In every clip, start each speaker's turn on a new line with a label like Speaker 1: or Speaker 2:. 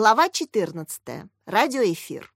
Speaker 1: Глава 14. Радиоэфир.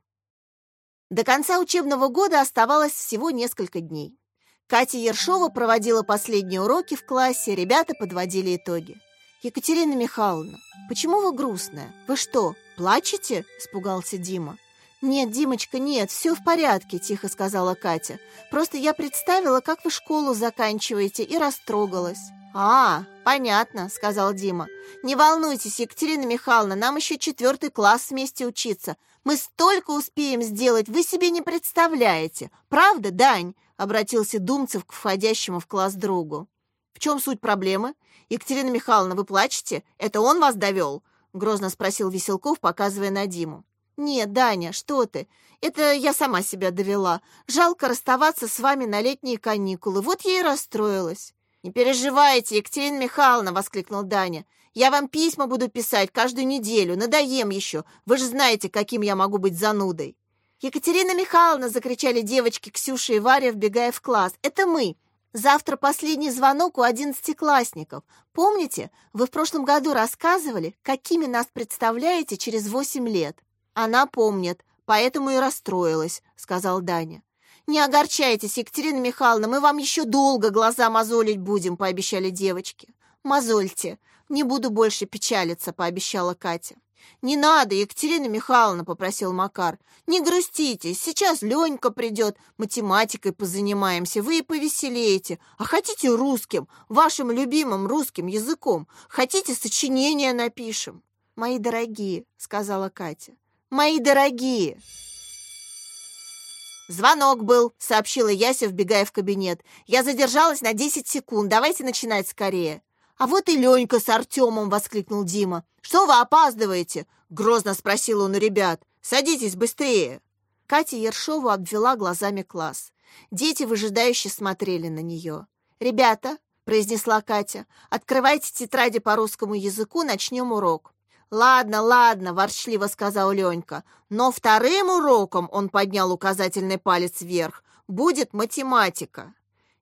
Speaker 1: До конца учебного года оставалось всего несколько дней. Катя Ершова проводила последние уроки в классе, ребята подводили итоги. «Екатерина Михайловна, почему вы грустная? Вы что, плачете?» – испугался Дима. «Нет, Димочка, нет, все в порядке», – тихо сказала Катя. «Просто я представила, как вы школу заканчиваете, и растрогалась». «А, понятно», — сказал Дима. «Не волнуйтесь, Екатерина Михайловна, нам еще четвертый класс вместе учиться. Мы столько успеем сделать, вы себе не представляете. Правда, Дань?» — обратился Думцев к входящему в класс другу. «В чем суть проблемы? Екатерина Михайловна, вы плачете? Это он вас довел?» — грозно спросил Веселков, показывая на Диму. «Нет, Даня, что ты? Это я сама себя довела. Жалко расставаться с вами на летние каникулы. Вот я и расстроилась». «Не переживайте, Екатерина Михайловна!» — воскликнул Даня. «Я вам письма буду писать каждую неделю, надоем еще. Вы же знаете, каким я могу быть занудой». «Екатерина Михайловна!» — закричали девочки Ксюша и Варя, вбегая в класс. «Это мы! Завтра последний звонок у одиннадцатиклассников. Помните, вы в прошлом году рассказывали, какими нас представляете через восемь лет?» «Она помнит, поэтому и расстроилась», — сказал Даня. «Не огорчайтесь, Екатерина Михайловна, мы вам еще долго глаза мозолить будем», — пообещали девочки. «Мозольте, не буду больше печалиться», — пообещала Катя. «Не надо, Екатерина Михайловна», — попросил Макар. «Не грустите, сейчас Ленька придет, математикой позанимаемся, вы и повеселеете. А хотите русским, вашим любимым русским языком? Хотите сочинение напишем?» «Мои дорогие», — сказала Катя. «Мои дорогие!» «Звонок был», — сообщила Яся, вбегая в кабинет. «Я задержалась на десять секунд. Давайте начинать скорее». «А вот и Ленька с Артемом!» — воскликнул Дима. «Что вы опаздываете?» — грозно спросил он у ребят. «Садитесь быстрее!» Катя Ершова обвела глазами класс. Дети выжидающе смотрели на нее. «Ребята», — произнесла Катя, — «открывайте тетради по русскому языку, начнем урок». «Ладно, ладно», — ворчливо сказал Ленька. «Но вторым уроком, — он поднял указательный палец вверх, — будет математика».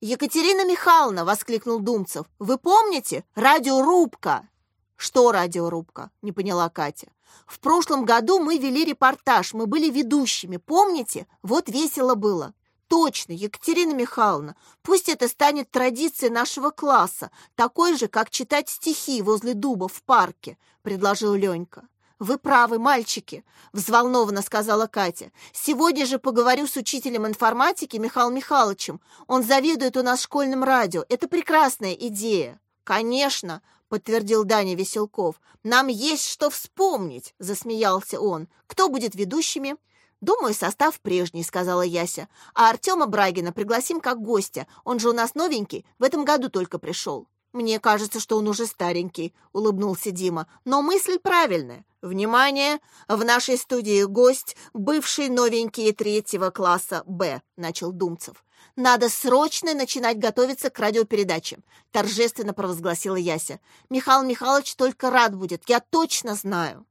Speaker 1: «Екатерина Михайловна!» — воскликнул Думцев. «Вы помните? Радиорубка!» «Что радиорубка?» — не поняла Катя. «В прошлом году мы вели репортаж, мы были ведущими, помните? Вот весело было». Точно, Екатерина Михайловна, пусть это станет традицией нашего класса, такой же, как читать стихи возле дуба в парке, предложил Ленька. «Вы правы, мальчики», — взволнованно сказала Катя. «Сегодня же поговорю с учителем информатики Михаилом Михайловичем. Он заведует у нас школьным радио. Это прекрасная идея». «Конечно», — подтвердил Даня Веселков. «Нам есть что вспомнить», — засмеялся он. «Кто будет ведущими?» «Думаю, состав прежний», — сказала Яся. «А Артема Брагина пригласим как гостя. Он же у нас новенький, в этом году только пришел». «Мне кажется, что он уже старенький», — улыбнулся Дима. «Но мысль правильная. Внимание! В нашей студии гость, бывший новенький третьего класса «Б», — начал Думцев. «Надо срочно начинать готовиться к радиопередаче», — торжественно провозгласила Яся. «Михаил Михайлович только рад будет, я точно знаю».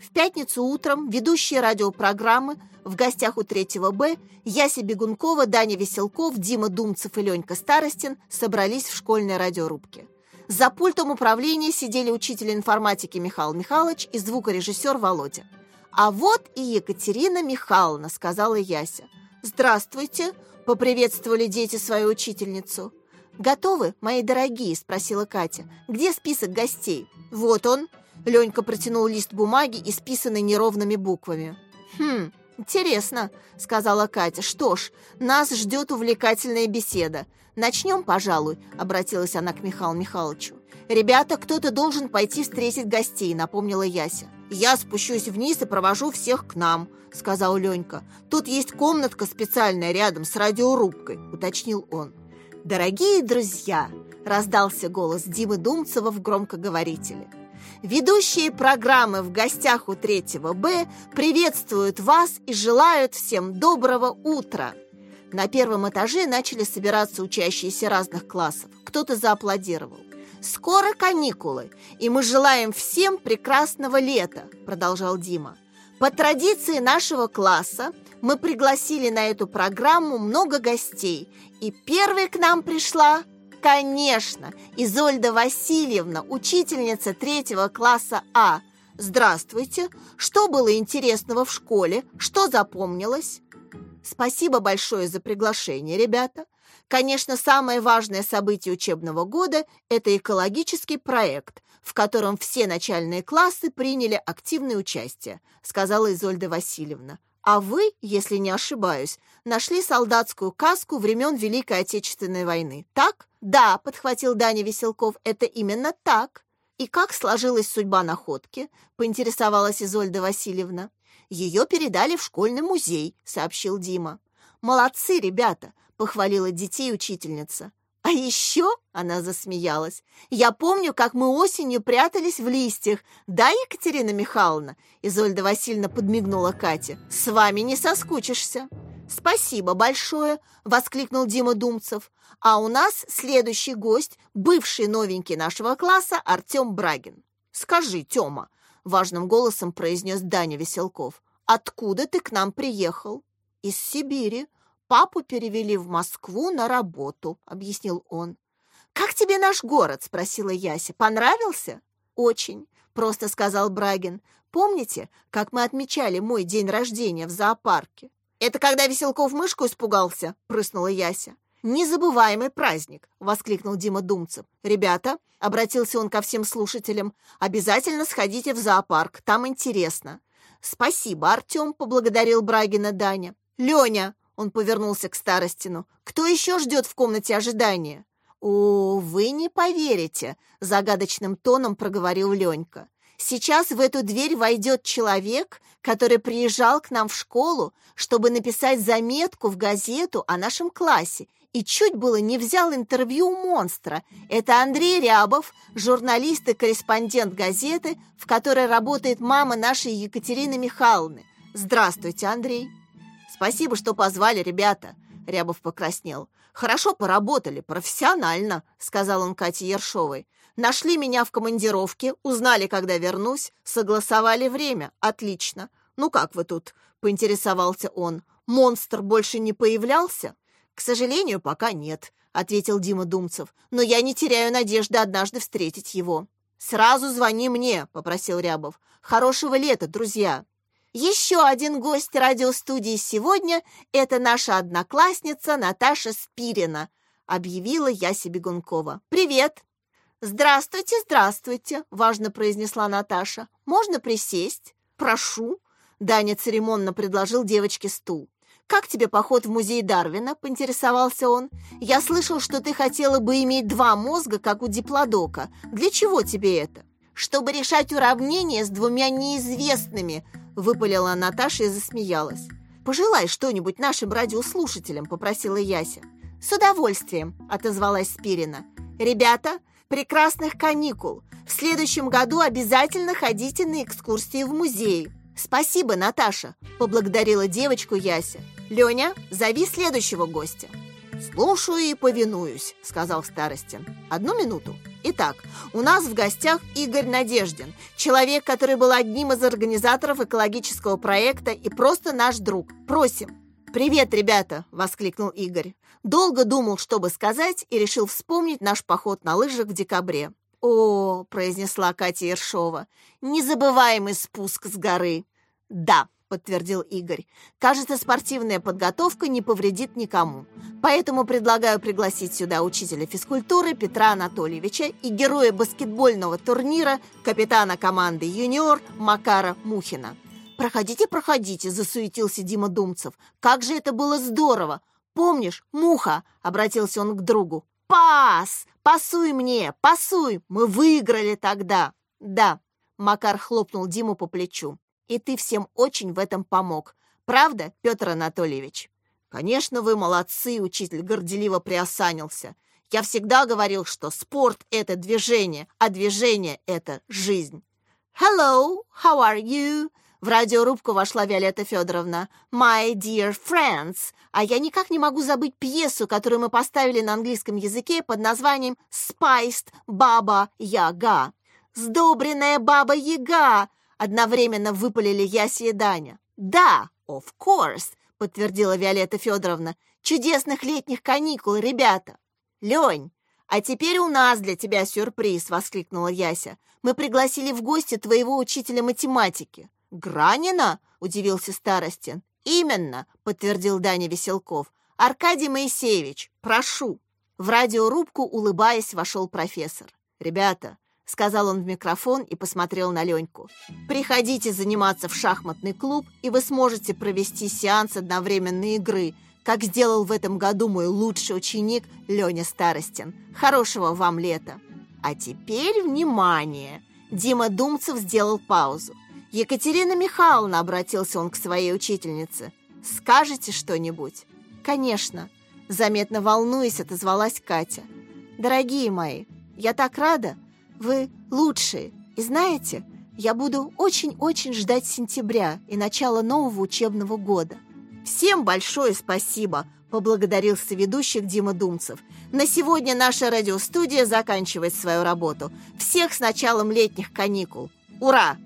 Speaker 1: В пятницу утром ведущие радиопрограммы в гостях у третьего Б Яся Бегункова, Даня Веселков, Дима Думцев и Ленька Старостин собрались в школьной радиорубке. За пультом управления сидели учитель информатики Михаил Михайлович и звукорежиссер Володя. «А вот и Екатерина Михайловна», — сказала Яся. «Здравствуйте», — поприветствовали дети свою учительницу. «Готовы, мои дорогие?» — спросила Катя. «Где список гостей?» «Вот он», Ленька протянул лист бумаги, исписанный неровными буквами. «Хм, интересно», — сказала Катя. «Что ж, нас ждет увлекательная беседа. Начнем, пожалуй», — обратилась она к Михаилу Михайловичу. «Ребята, кто-то должен пойти встретить гостей», — напомнила Яся. «Я спущусь вниз и провожу всех к нам», — сказал Ленька. «Тут есть комнатка специальная рядом с радиорубкой», — уточнил он. «Дорогие друзья!» — раздался голос Димы Думцева в громкоговорителе. Ведущие программы в гостях у третьего Б приветствуют вас и желают всем доброго утра. На первом этаже начали собираться учащиеся разных классов. Кто-то зааплодировал. «Скоро каникулы, и мы желаем всем прекрасного лета», – продолжал Дима. «По традиции нашего класса мы пригласили на эту программу много гостей, и первой к нам пришла Конечно, Изольда Васильевна, учительница третьего класса А. Здравствуйте! Что было интересного в школе? Что запомнилось? Спасибо большое за приглашение, ребята. Конечно, самое важное событие учебного года – это экологический проект, в котором все начальные классы приняли активное участие, сказала Изольда Васильевна. А вы, если не ошибаюсь, нашли солдатскую каску времен Великой Отечественной войны, так? Да, подхватил Даня Веселков, это именно так. И как сложилась судьба находки, поинтересовалась Изольда Васильевна. Ее передали в школьный музей, сообщил Дима. Молодцы, ребята, похвалила детей учительница. А еще, она засмеялась, я помню, как мы осенью прятались в листьях. Да, Екатерина Михайловна? Изольда Васильевна подмигнула Кате. С вами не соскучишься. «Спасибо большое!» — воскликнул Дима Думцев. «А у нас следующий гость, бывший новенький нашего класса Артем Брагин». «Скажи, Тёма!» — важным голосом произнес Даня Веселков. «Откуда ты к нам приехал?» «Из Сибири. Папу перевели в Москву на работу», — объяснил он. «Как тебе наш город?» — спросила Яся. «Понравился?» «Очень», — просто сказал Брагин. «Помните, как мы отмечали мой день рождения в зоопарке?» «Это когда Веселков мышку испугался?» — прыснула Яся. «Незабываемый праздник!» — воскликнул Дима Думцев. «Ребята!» — обратился он ко всем слушателям. «Обязательно сходите в зоопарк, там интересно». «Спасибо, Артем!» — поблагодарил Брагина Даня. «Леня!» — он повернулся к Старостину. «Кто еще ждет в комнате ожидания?» «О, вы не поверите!» — загадочным тоном проговорил Ленька. Сейчас в эту дверь войдет человек, который приезжал к нам в школу, чтобы написать заметку в газету о нашем классе, и чуть было не взял интервью у монстра. Это Андрей Рябов, журналист и корреспондент газеты, в которой работает мама нашей Екатерины Михайловны. Здравствуйте, Андрей. Спасибо, что позвали, ребята. Рябов покраснел. «Хорошо поработали, профессионально», — сказал он Кате Ершовой. Нашли меня в командировке, узнали, когда вернусь, согласовали время. Отлично. Ну как вы тут?» — поинтересовался он. «Монстр больше не появлялся?» «К сожалению, пока нет», — ответил Дима Думцев. «Но я не теряю надежды однажды встретить его». «Сразу звони мне», — попросил Рябов. «Хорошего лета, друзья!» Еще один гость радиостудии сегодня — это наша одноклассница Наташа Спирина, объявила Яся Бегункова. «Привет!» «Здравствуйте, здравствуйте!» — важно произнесла Наташа. «Можно присесть?» «Прошу!» — Даня церемонно предложил девочке стул. «Как тебе поход в музей Дарвина?» — поинтересовался он. «Я слышал, что ты хотела бы иметь два мозга, как у диплодока. Для чего тебе это?» «Чтобы решать уравнения с двумя неизвестными!» — выпалила Наташа и засмеялась. «Пожелай что-нибудь нашим радиослушателям», — попросила Яся. «С удовольствием», — отозвалась Спирина. «Ребята, прекрасных каникул. В следующем году обязательно ходите на экскурсии в музей. Спасибо, Наташа, поблагодарила девочку Яся. Леня, зови следующего гостя. «Слушаю и повинуюсь», — сказал Старостин. «Одну минуту. Итак, у нас в гостях Игорь Надеждин, человек, который был одним из организаторов экологического проекта и просто наш друг. Просим». «Привет, ребята!» — воскликнул Игорь. Долго думал, что бы сказать, и решил вспомнить наш поход на лыжах в декабре. «О!» — произнесла Катя Ершова. «Незабываемый спуск с горы!» «Да!» — подтвердил Игорь. «Кажется, спортивная подготовка не повредит никому. Поэтому предлагаю пригласить сюда учителя физкультуры Петра Анатольевича и героя баскетбольного турнира, капитана команды «Юниор» Макара Мухина. «Проходите, проходите», — засуетился Дима Думцев. «Как же это было здорово! Помнишь, муха?» — обратился он к другу. «Пас! Пасуй мне! Пасуй! Мы выиграли тогда!» «Да», — Макар хлопнул Диму по плечу. «И ты всем очень в этом помог. Правда, Петр Анатольевич?» «Конечно, вы молодцы», — учитель горделиво приосанился. «Я всегда говорил, что спорт — это движение, а движение — это жизнь». «Hello, how are you?» В радиорубку вошла Виолетта Федоровна. «My dear friends!» А я никак не могу забыть пьесу, которую мы поставили на английском языке под названием «Spiced Баба Яга». «Сдобренная Баба Яга!» Одновременно выпалили Яси и Даня. «Да, of course!» — подтвердила Виолетта Федоровна. «Чудесных летних каникул, ребята!» «Лень, «А теперь у нас для тебя сюрприз!» — воскликнула Яся. «Мы пригласили в гости твоего учителя математики». «Гранина?» — удивился Старостин. «Именно!» — подтвердил Даня Веселков. «Аркадий Моисеевич, прошу!» В радиорубку, улыбаясь, вошел профессор. «Ребята», — сказал он в микрофон и посмотрел на Леньку, «приходите заниматься в шахматный клуб, и вы сможете провести сеанс одновременной игры — как сделал в этом году мой лучший ученик Леня Старостин. Хорошего вам лета! А теперь внимание! Дима Думцев сделал паузу. Екатерина Михайловна, обратился он к своей учительнице. Скажете что-нибудь? Конечно. Заметно волнуясь, отозвалась Катя. Дорогие мои, я так рада. Вы лучшие. И знаете, я буду очень-очень ждать сентября и начала нового учебного года. Всем большое спасибо, поблагодарил соведущих Дима Думцев. На сегодня наша радиостудия заканчивает свою работу. Всех с началом летних каникул. Ура!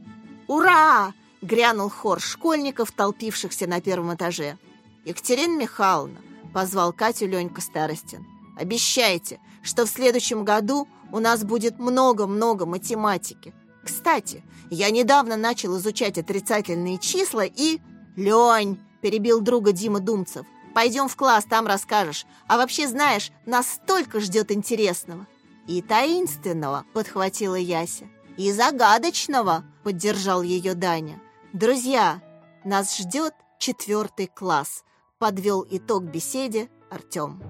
Speaker 1: Ура! Грянул хор школьников, толпившихся на первом этаже. Екатерина Михайловна, позвал Катю Ленька Старостин. Обещайте, что в следующем году у нас будет много-много математики. Кстати, я недавно начал изучать отрицательные числа и... Лень, перебил друга Дима Думцев. «Пойдем в класс, там расскажешь. А вообще, знаешь, нас столько ждет интересного». «И таинственного», — подхватила Яся. «И загадочного», — поддержал ее Даня. «Друзья, нас ждет четвертый класс», — подвел итог беседе Артем.